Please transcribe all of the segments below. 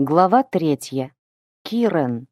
Глава третья. Кирен.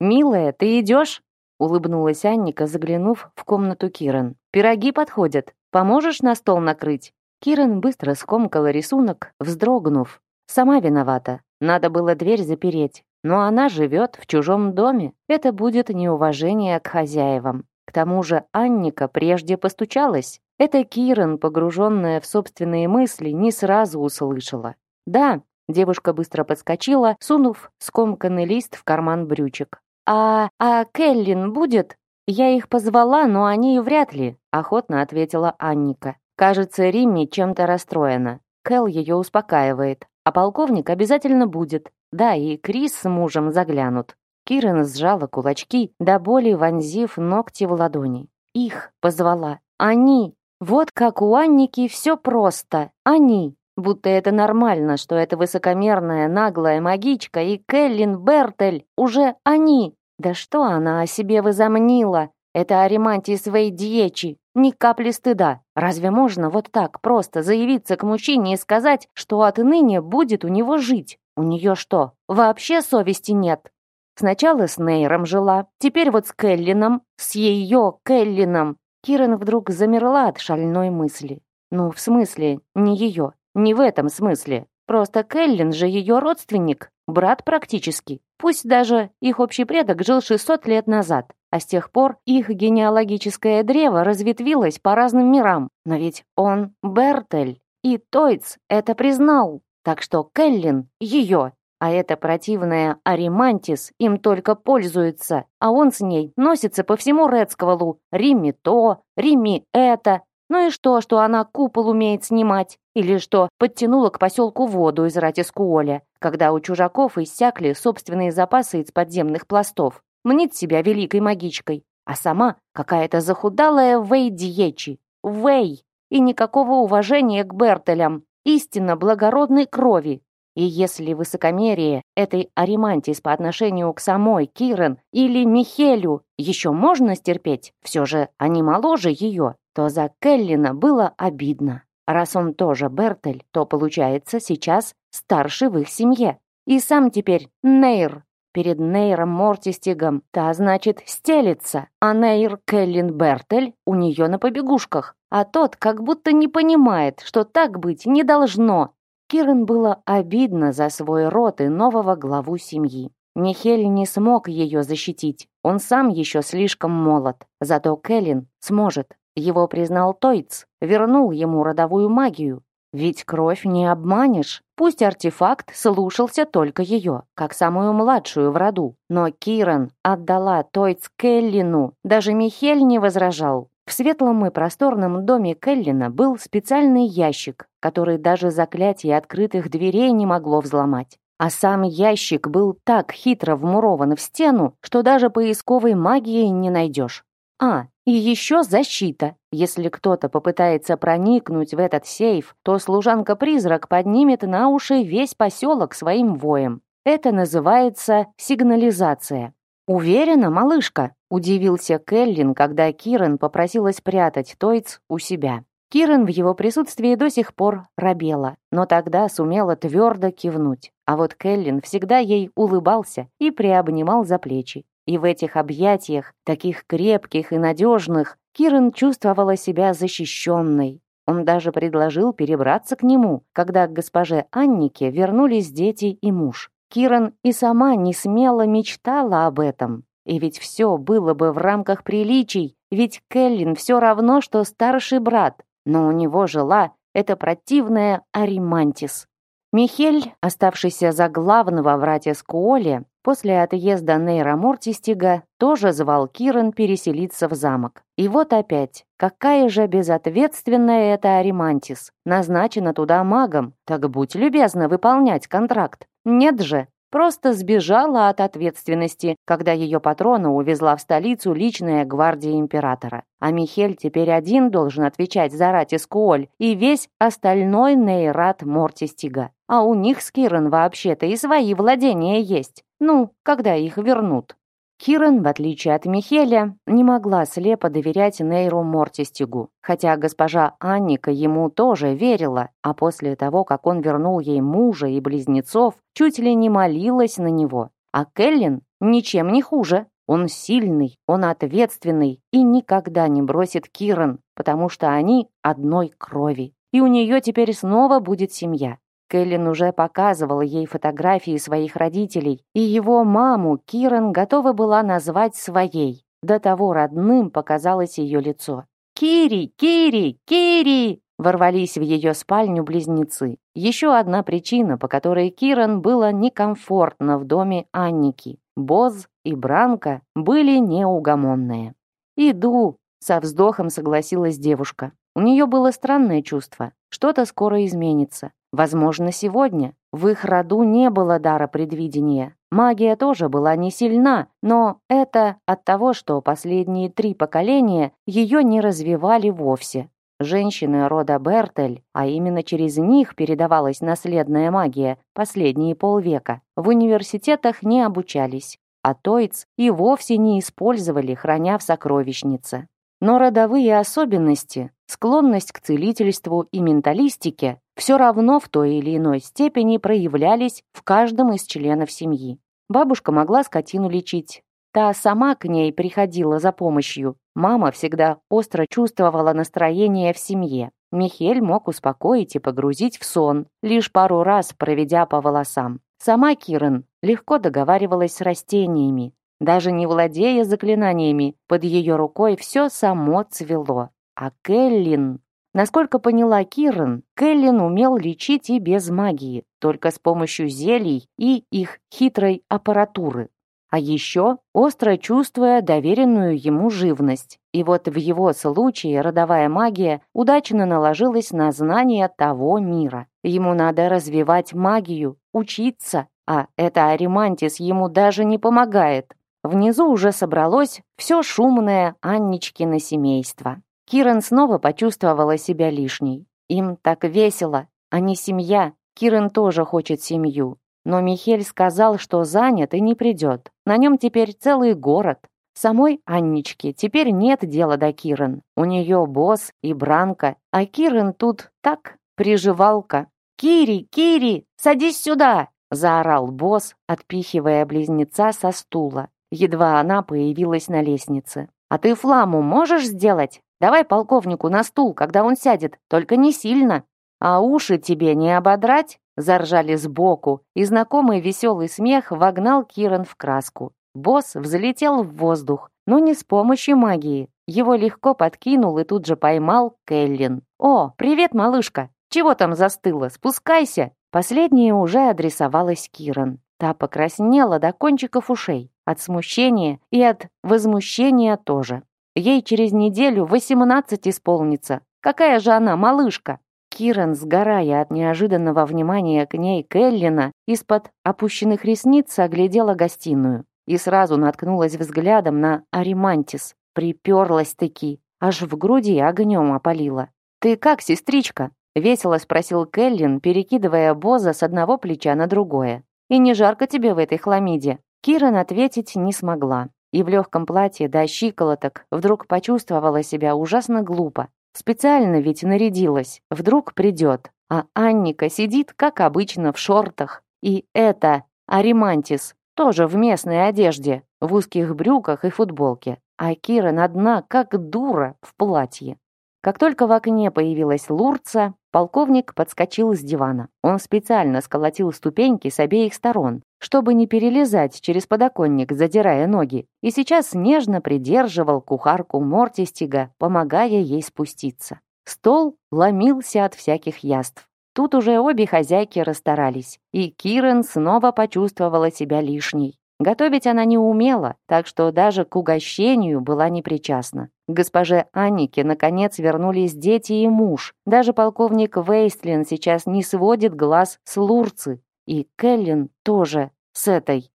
«Милая, ты идешь?» — улыбнулась Анника, заглянув в комнату Кирен. «Пироги подходят. Поможешь на стол накрыть?» Кирен быстро скомкала рисунок, вздрогнув. «Сама виновата. Надо было дверь запереть. Но она живет в чужом доме. Это будет неуважение к хозяевам. К тому же Анника прежде постучалась. Это Кирен, погруженная в собственные мысли, не сразу услышала. Да, Девушка быстро подскочила, сунув скомканный лист в карман брючек. «А... а Келлин будет?» «Я их позвала, но они вряд ли», — охотно ответила Анника. «Кажется, Римми чем-то расстроена. Кэл ее успокаивает. А полковник обязательно будет. Да, и Крис с мужем заглянут». Кирен сжала кулачки, до боли вонзив ногти в ладони. «Их позвала. Они. Вот как у Анники все просто. Они. Будто это нормально, что эта высокомерная, наглая магичка и Келлин Бертель уже они. Да что она о себе возомнила? Это Аримантис Вейдьечи. Ни капли стыда. Разве можно вот так просто заявиться к мужчине и сказать, что отныне будет у него жить? У нее что, вообще совести нет? Сначала с Нейром жила, теперь вот с Келлином, с ее Келлином. Кирен вдруг замерла от шальной мысли. Ну, в смысле, не ее. Не в этом смысле. Просто Келлин же ее родственник, брат практически. Пусть даже их общий предок жил 600 лет назад, а с тех пор их генеалогическое древо разветвилось по разным мирам. Но ведь он Бертель, и Тойц это признал. Так что Келлин ее, а эта противная Аримантис им только пользуется, а он с ней носится по всему Рецковалу. Римми то, Римми это, ну и что, что она купол умеет снимать? Или что подтянула к поселку воду из Ратискуоля, когда у чужаков иссякли собственные запасы из подземных пластов? Мнит себя великой магичкой. А сама какая-то захудалая Вэй-Дьечи. Вэй! И никакого уважения к Бертелям. Истинно благородной крови. И если высокомерие этой Аримантис по отношению к самой Кирен или Михелю еще можно стерпеть, все же они моложе ее, то за Келлина было обидно. Раз он тоже Бертель, то, получается, сейчас старший в их семье. И сам теперь Нейр. Перед Нейром Мортистигом та, значит, стелится, а Нейр Келлин Бертель у нее на побегушках. А тот как будто не понимает, что так быть не должно. Кирен было обидно за свой род и нового главу семьи. Михель не смог ее защитить. Он сам еще слишком молод. Зато Келлин сможет. Его признал Тойц, вернул ему родовую магию. Ведь кровь не обманешь. Пусть артефакт слушался только ее, как самую младшую в роду. Но Киран отдала Тойц Келлину. Даже Михель не возражал. В светлом и просторном доме Келлина был специальный ящик, который даже заклятие открытых дверей не могло взломать. А сам ящик был так хитро вмурован в стену, что даже поисковой магией не найдешь. А, и еще защита. Если кто-то попытается проникнуть в этот сейф, то служанка-призрак поднимет на уши весь поселок своим воем. Это называется сигнализация. «Уверена, малышка?» – удивился Келлин, когда Кирен попросила спрятать Тойц у себя. Кирен в его присутствии до сих пор робела, но тогда сумела твердо кивнуть. А вот Келлин всегда ей улыбался и приобнимал за плечи. И в этих объятиях, таких крепких и надежных, Кирен чувствовала себя защищенной. Он даже предложил перебраться к нему, когда к госпоже Аннике вернулись дети и муж. Кирен и сама не смело мечтала об этом. И ведь все было бы в рамках приличий, ведь Келлин все равно, что старший брат, но у него жила эта противная Аримантис. Михель, оставшийся за главного в Ратискуоле, после отъезда Нейра Мортистига тоже звал Киран переселиться в замок. И вот опять, какая же безответственная эта Аримантис. Назначена туда магом, так будь любезна выполнять контракт. Нет же, Просто сбежала от ответственности, когда ее патрона увезла в столицу личная гвардия императора. А Михель теперь один должен отвечать за Ратискуоль и весь остальной Нейрат Мортистига. А у них с Киран вообще-то и свои владения есть. Ну, когда их вернут? Киран, в отличие от Михеля, не могла слепо доверять Нейру Мортистигу, хотя госпожа Анника ему тоже верила, а после того, как он вернул ей мужа и близнецов, чуть ли не молилась на него. А Келлин ничем не хуже. Он сильный, он ответственный и никогда не бросит Киран, потому что они одной крови. И у нее теперь снова будет семья. Кэлен уже показывала ей фотографии своих родителей, и его маму Киран готова была назвать своей. До того родным показалось ее лицо. «Кири! Кири! Кири!» ворвались в ее спальню близнецы. Еще одна причина, по которой Киран было некомфортно в доме Анники. Боз и Бранка были неугомонные. «Иду», — со вздохом согласилась девушка. У нее было странное чувство. Что-то скоро изменится. Возможно, сегодня. В их роду не было дара предвидения. Магия тоже была не сильна, но это от того, что последние три поколения ее не развивали вовсе. Женщины рода Бертель, а именно через них передавалась наследная магия последние полвека, в университетах не обучались, а Тойц и вовсе не использовали, храня в сокровищнице. Но родовые особенности, склонность к целительству и менталистике все равно в той или иной степени проявлялись в каждом из членов семьи. Бабушка могла скотину лечить. Та сама к ней приходила за помощью. Мама всегда остро чувствовала настроение в семье. Михель мог успокоить и погрузить в сон, лишь пару раз проведя по волосам. Сама Кирен легко договаривалась с растениями, даже не владея заклинаниями, под ее рукой все само цвело. А Келлин... Насколько поняла Киран, Келлин умел лечить и без магии, только с помощью зелий и их хитрой аппаратуры. А еще остро чувствуя доверенную ему живность. И вот в его случае родовая магия удачно наложилась на знание того мира. Ему надо развивать магию, учиться, а это Аримантис ему даже не помогает. Внизу уже собралось все шумное Анничкино семейство. Кирен снова почувствовала себя лишней. Им так весело, они семья. Кирен тоже хочет семью. Но Михель сказал, что занят и не придет. На нем теперь целый город. Самой Анничке теперь нет дела до Кирен. У нее босс и Бранка, а Кирен тут так, приживалка. «Кири, Кири, садись сюда!» заорал босс, отпихивая близнеца со стула. Едва она появилась на лестнице. «А ты фламу можешь сделать? Давай полковнику на стул, когда он сядет, только не сильно. А уши тебе не ободрать?» Заржали сбоку, и знакомый веселый смех вогнал Киран в краску. Босс взлетел в воздух, но не с помощью магии. Его легко подкинул и тут же поймал Келлин. «О, привет, малышка! Чего там застыла? Спускайся!» Последняя уже адресовалась Киран. Та покраснела до кончиков ушей. От смущения и от возмущения тоже. Ей через неделю восемнадцать исполнится. Какая же она малышка? Киран, сгорая от неожиданного внимания к ней Келлина, из-под опущенных ресниц оглядела гостиную и сразу наткнулась взглядом на Аримантис. Приперлась-таки, аж в груди огнем опалила. «Ты как, сестричка?» — весело спросил Келлин, перекидывая Боза с одного плеча на другое. «И не жарко тебе в этой хламиде?» Киран ответить не смогла. И в легком платье до щиколоток вдруг почувствовала себя ужасно глупо. Специально ведь нарядилась. Вдруг придет. А Анника сидит, как обычно, в шортах. И это Аримантис, тоже в местной одежде, в узких брюках и футболке. А Кира одна, как дура, в платье. Как только в окне появилась Лурца, полковник подскочил с дивана. Он специально сколотил ступеньки с обеих сторон, чтобы не перелезать через подоконник, задирая ноги, и сейчас нежно придерживал кухарку Мортистига, помогая ей спуститься. Стол ломился от всяких яств. Тут уже обе хозяйки расстарались, и Кирен снова почувствовала себя лишней. Готовить она не умела, так что даже к угощению была непричастна. К госпоже Аннике, наконец, вернулись дети и муж. Даже полковник Вейстлин сейчас не сводит глаз с Лурцы. И Келлин тоже с этой.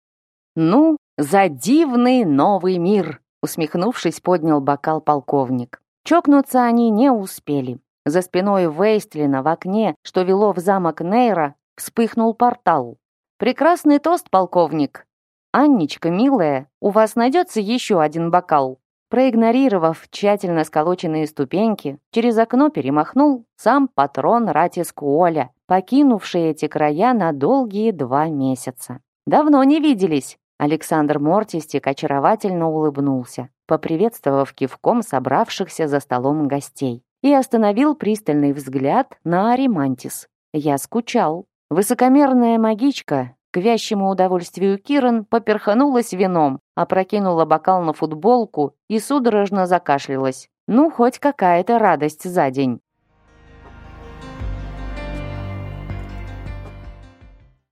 «Ну, за дивный новый мир!» усмехнувшись, поднял бокал полковник. Чокнуться они не успели. За спиной Вейстлина в окне, что вело в замок Нейра, вспыхнул портал. «Прекрасный тост, полковник!» «Анничка, милая, у вас найдется еще один бокал?» Проигнорировав тщательно сколоченные ступеньки, через окно перемахнул сам патрон Ратискуоля, покинувший эти края на долгие два месяца. «Давно не виделись!» Александр Мортистик очаровательно улыбнулся, поприветствовав кивком собравшихся за столом гостей, и остановил пристальный взгляд на Аримантис. «Я скучал». Высокомерная магичка, к вящему удовольствию Киран, поперханулась вином, опрокинула бокал на футболку и судорожно закашлялась. Ну, хоть какая-то радость за день.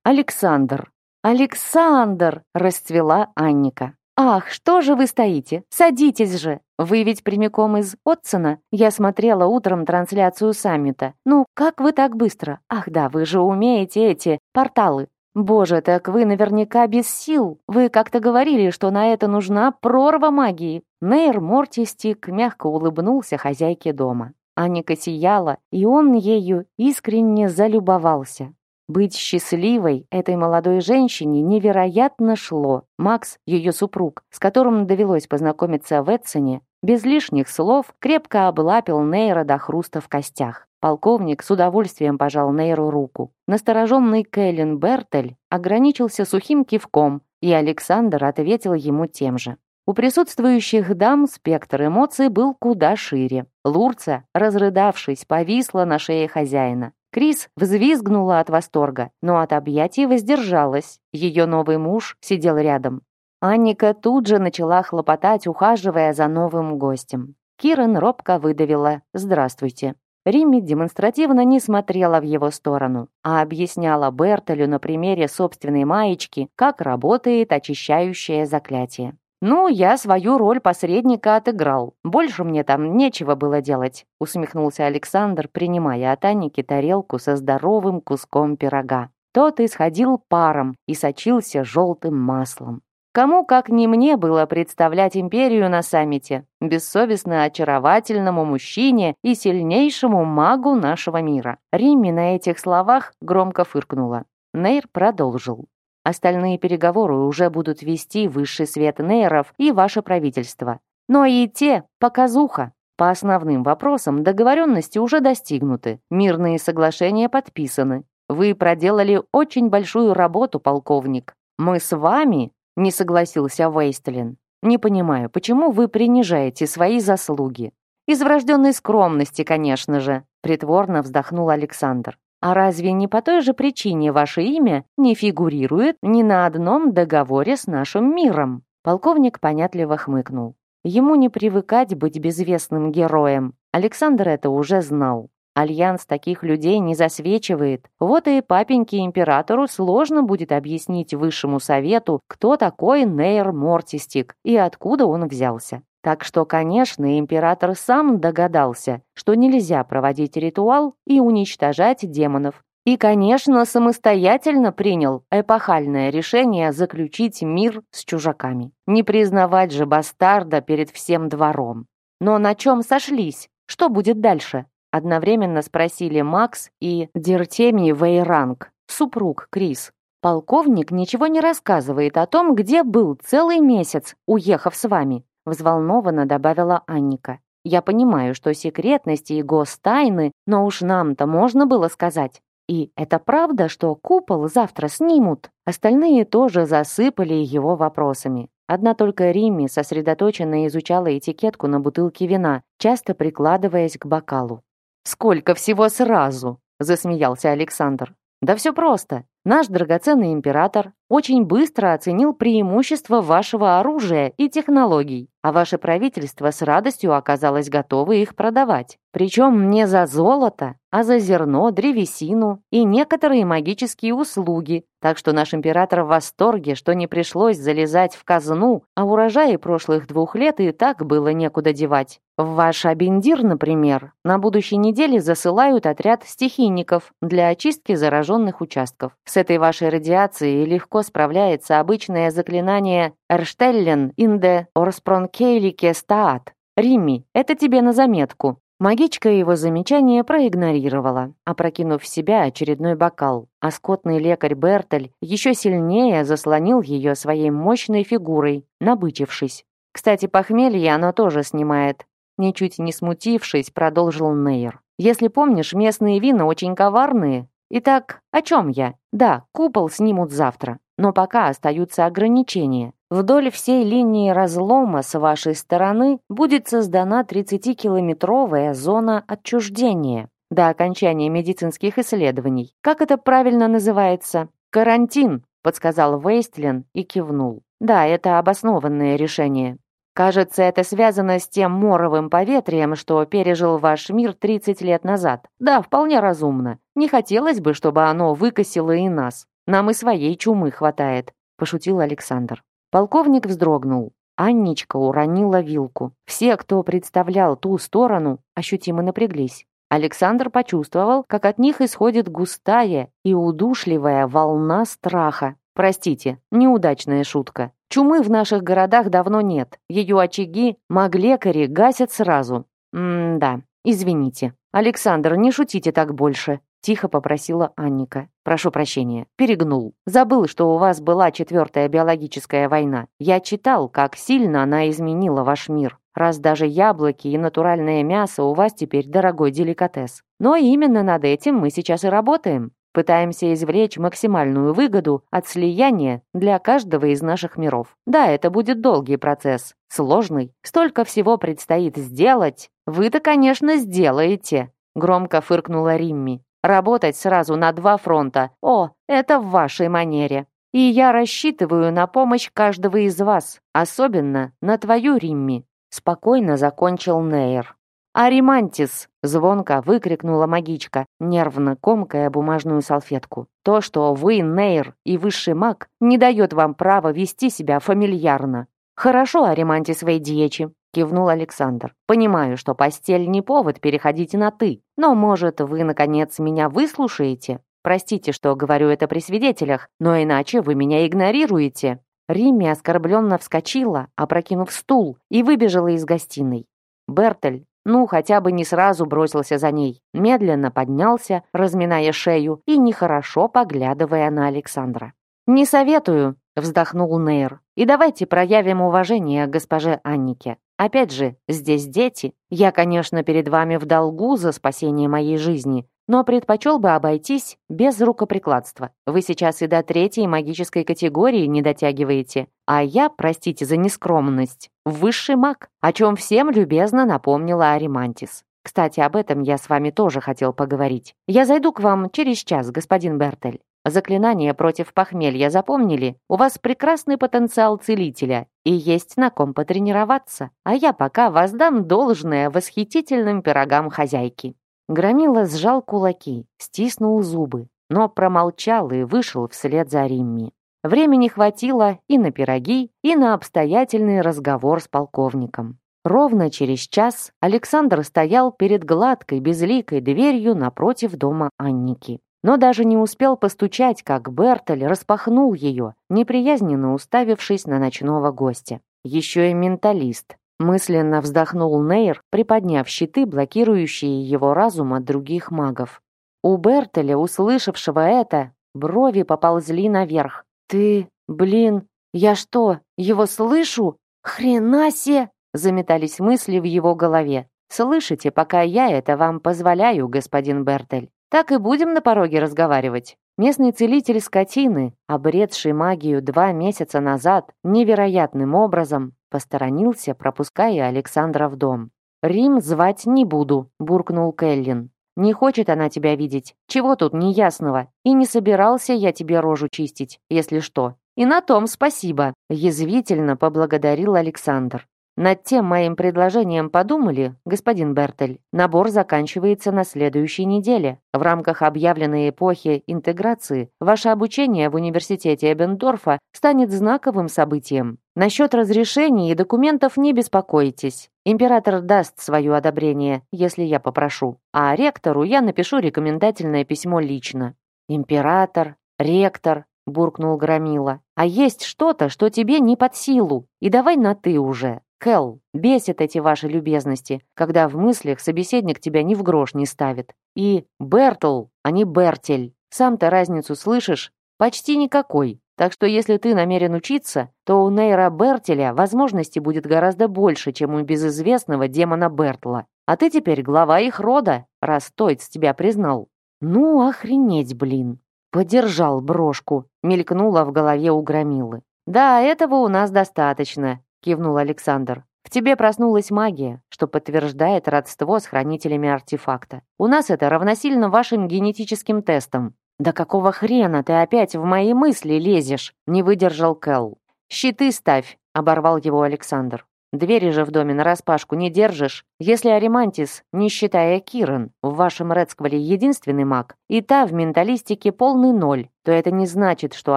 Александр. «Александр!» — расцвела Анника. «Ах, что же вы стоите? Садитесь же! Вы ведь прямиком из Отсона? Я смотрела утром трансляцию саммита. Ну, как вы так быстро? Ах да, вы же умеете эти порталы. Боже, так вы наверняка без сил. Вы как-то говорили, что на это нужна прорва магии». Нейр Мортистик мягко улыбнулся хозяйке дома. Анника сияла, и он ею искренне залюбовался. Быть счастливой этой молодой женщине невероятно шло. Макс, ее супруг, с которым довелось познакомиться в Эдсоне, без лишних слов крепко облапил Нейра до хруста в костях. Полковник с удовольствием пожал Нейру руку. Настороженный Кэлен Бертель ограничился сухим кивком, и Александр ответил ему тем же. У присутствующих дам спектр эмоций был куда шире. Лурца, разрыдавшись, повисла на шее хозяина. Крис взвизгнула от восторга, но от объятий воздержалась. Ее новый муж сидел рядом. Анника тут же начала хлопотать, ухаживая за новым гостем. Киран робко выдавила «Здравствуйте». Римми демонстративно не смотрела в его сторону, а объясняла Бертолю на примере собственной маечки, как работает очищающее заклятие. «Ну, я свою роль посредника отыграл. Больше мне там нечего было делать», усмехнулся Александр, принимая от Анники тарелку со здоровым куском пирога. Тот исходил паром и сочился желтым маслом. Кому, как не мне, было представлять империю на саммите, бессовестно очаровательному мужчине и сильнейшему магу нашего мира. Римми на этих словах громко фыркнула. Нейр продолжил. Остальные переговоры уже будут вести высший свет нейров и ваше правительство. Но и те – показуха. По основным вопросам договоренности уже достигнуты, мирные соглашения подписаны. Вы проделали очень большую работу, полковник. Мы с вами, не согласился Вейстлин. Не понимаю, почему вы принижаете свои заслуги. Из врожденной скромности, конечно же, притворно вздохнул Александр. А разве не по той же причине ваше имя не фигурирует ни на одном договоре с нашим миром?» Полковник понятливо хмыкнул. Ему не привыкать быть безвестным героем. Александр это уже знал. Альянс таких людей не засвечивает. Вот и папеньке императору сложно будет объяснить высшему совету, кто такой Нейр Мортистик и откуда он взялся. Так что, конечно, император сам догадался, что нельзя проводить ритуал и уничтожать демонов. И, конечно, самостоятельно принял эпохальное решение заключить мир с чужаками. Не признавать же бастарда перед всем двором. Но на чем сошлись? Что будет дальше? Одновременно спросили Макс и Дертемий Вейранг, супруг Крис. Полковник ничего не рассказывает о том, где был целый месяц, уехав с вами взволнованно добавила Анника. Я понимаю, что секретности и гостайны, но уж нам-то можно было сказать. И это правда, что купол завтра снимут? Остальные тоже засыпали его вопросами. Одна только Римми сосредоточенно изучала этикетку на бутылке вина, часто прикладываясь к бокалу. «Сколько всего сразу!» — засмеялся Александр. «Да все просто. Наш драгоценный император очень быстро оценил преимущества вашего оружия и технологий, а ваше правительство с радостью оказалось готово их продавать. Причем не за золото, а за зерно, древесину и некоторые магические услуги. Так что наш император в восторге, что не пришлось залезать в казну, а урожаи прошлых двух лет и так было некуда девать. В ваш Абендир, например, на будущей неделе засылают отряд стихийников для очистки зараженных участков. С этой вашей радиацией легко справляется обычное заклинание «Эрштеллен инде Орспронкейлике стаат». Римми, это тебе на заметку. Магичка его замечание проигнорировала, опрокинув в себя очередной бокал, а скотный лекарь Бертель еще сильнее заслонил ее своей мощной фигурой, набычившись. Кстати, похмелье оно тоже снимает. Ничуть не смутившись, продолжил Нейр. Если помнишь, местные вина очень коварные. Итак, о чем я? Да, купол снимут завтра, но пока остаются ограничения. Вдоль всей линии разлома с вашей стороны будет создана 30-километровая зона отчуждения до окончания медицинских исследований. Как это правильно называется? Карантин, подсказал Вейстлин и кивнул. Да, это обоснованное решение. Кажется, это связано с тем моровым поветрием, что пережил ваш мир 30 лет назад. Да, вполне разумно. Не хотелось бы, чтобы оно выкосило и нас. Нам и своей чумы хватает, пошутил Александр. Полковник вздрогнул. Анничка уронила вилку. Все, кто представлял ту сторону, ощутимо напряглись. Александр почувствовал, как от них исходит густая и удушливая волна страха. Простите, неудачная шутка. Чумы в наших городах давно нет. Ее очаги маглекари гасят сразу. М-да, извините. Александр, не шутите так больше. Тихо попросила Анника. «Прошу прощения. Перегнул. Забыл, что у вас была четвертая биологическая война. Я читал, как сильно она изменила ваш мир. Раз даже яблоки и натуральное мясо у вас теперь дорогой деликатес. Но именно над этим мы сейчас и работаем. Пытаемся извлечь максимальную выгоду от слияния для каждого из наших миров. Да, это будет долгий процесс, сложный. Столько всего предстоит сделать. Вы-то, конечно, сделаете. Громко фыркнула Римми. Работать сразу на два фронта. О, это в вашей манере. И я рассчитываю на помощь каждого из вас, особенно на твою, Римми. Спокойно закончил Нейр. «Аримантис!» — звонко выкрикнула магичка, нервно комкая бумажную салфетку. «То, что вы, Нейр и высший маг, не дает вам права вести себя фамильярно. Хорошо, Аримантис Вейдьечи, кивнул Александр. Понимаю, что постель не повод переходить на «ты», но, может, вы, наконец, меня выслушаете? Простите, что говорю это при свидетелях, но иначе вы меня игнорируете». Римми оскорбленно вскочила, опрокинув стул, и выбежала из гостиной. Бертель, ну, хотя бы не сразу бросился за ней, медленно поднялся, разминая шею и нехорошо поглядывая на Александра. «Не советую», — вздохнул Нейр. «И давайте проявим уважение госпоже Аннике. Опять же, здесь дети. Я, конечно, перед вами в долгу за спасение моей жизни, но предпочел бы обойтись без рукоприкладства. Вы сейчас и до третьей магической категории не дотягиваете, а я, простите за нескромность, высший маг, о чем всем любезно напомнила Аримантис. Кстати, об этом я с вами тоже хотел поговорить. Я зайду к вам через час, господин Бертель. Заклинание против похмелья запомнили? У вас прекрасный потенциал целителя, и есть на ком потренироваться. А я пока воздам должное восхитительным пирогам хозяйки». Громила сжал кулаки, стиснул зубы, но промолчал и вышел вслед за Римми. Времени хватило и на пироги, и на обстоятельный разговор с полковником. Ровно через час Александр стоял перед гладкой, безликой дверью напротив дома Анники но даже не успел постучать, как Бертель распахнул ее, неприязненно уставившись на ночного гостя. Еще и менталист. Мысленно вздохнул Нейр, приподняв щиты, блокирующие его разум от других магов. У Бертеля, услышавшего это, брови поползли наверх. «Ты, блин, я что, его слышу? Хренасе!» Заметались мысли в его голове. «Слышите, пока я это вам позволяю, господин Бертель. Так и будем на пороге разговаривать. Местный целитель скотины, обретший магию два месяца назад, невероятным образом посторонился, пропуская Александра в дом. «Рим звать не буду», — буркнул Келлин. «Не хочет она тебя видеть. Чего тут неясного? И не собирался я тебе рожу чистить, если что. И на том спасибо», — язвительно поблагодарил Александр. Над тем моим предложением подумали, господин Бертель. Набор заканчивается на следующей неделе. В рамках объявленной эпохи интеграции ваше обучение в университете Эбендорфа станет знаковым событием. Насчет разрешений и документов не беспокойтесь. Император даст свое одобрение, если я попрошу. А ректору я напишу рекомендательное письмо лично. Император, ректор, буркнул Громила. А есть что-то, что тебе не под силу. И давай на «ты» уже. Кэл, бесит эти ваши любезности, когда в мыслях собеседник тебя ни в грош не ставит. И Бертл, а не Бертель. Сам-то разницу слышишь? Почти никакой. Так что если ты намерен учиться, то у Нейра Бертеля возможностей будет гораздо больше, чем у безызвестного демона Бертла. А ты теперь глава их рода, раз Тойц тебя признал. Ну, охренеть, блин. Подержал брошку, мелькнула в голове у громилы. Да, этого у нас достаточно кивнул Александр. В тебе проснулась магия, что подтверждает родство с хранителями артефакта. У нас это равносильно вашим генетическим тестам. Да какого хрена ты опять в мои мысли лезешь? Не выдержал Кэл. Щиты ставь, оборвал его Александр. Двери же в доме нараспашку не держишь. Если Аримантис, не считая Киран, в вашем Редсквале единственный маг, и та в менталистике полный ноль, то это не значит, что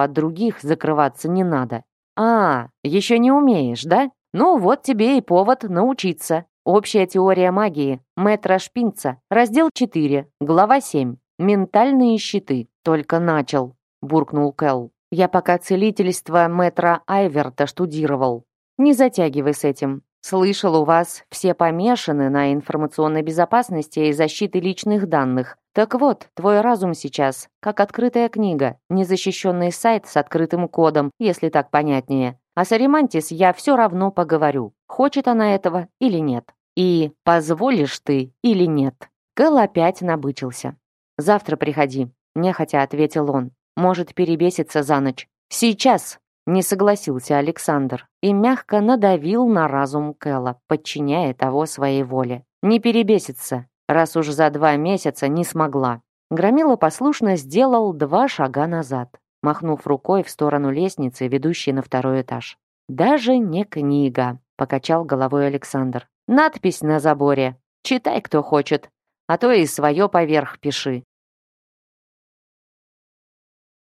от других закрываться не надо. «А, еще не умеешь, да? Ну вот тебе и повод научиться. Общая теория магии. Мэтра Шпинца. Раздел 4. Глава 7. Ментальные щиты. Только начал», — буркнул Кэл. «Я пока целительство мэтра Айверта штудировал. Не затягивай с этим. Слышал, у вас все помешаны на информационной безопасности и защите личных данных. Так вот, твой разум сейчас, как открытая книга, незащищенный сайт с открытым кодом, если так понятнее. А с Аримантис я все равно поговорю, хочет она этого или нет. И позволишь ты или нет. Кэл опять набычился. «Завтра приходи», — нехотя ответил он. «Может перебеситься за ночь». «Сейчас!» — не согласился Александр и мягко надавил на разум Кэла, подчиняя того своей воле. «Не перебесится раз уж за два месяца не смогла. Громила послушно сделал два шага назад, махнув рукой в сторону лестницы, ведущей на второй этаж. «Даже не книга», — покачал головой Александр. «Надпись на заборе. Читай, кто хочет. А то и свое поверх пиши.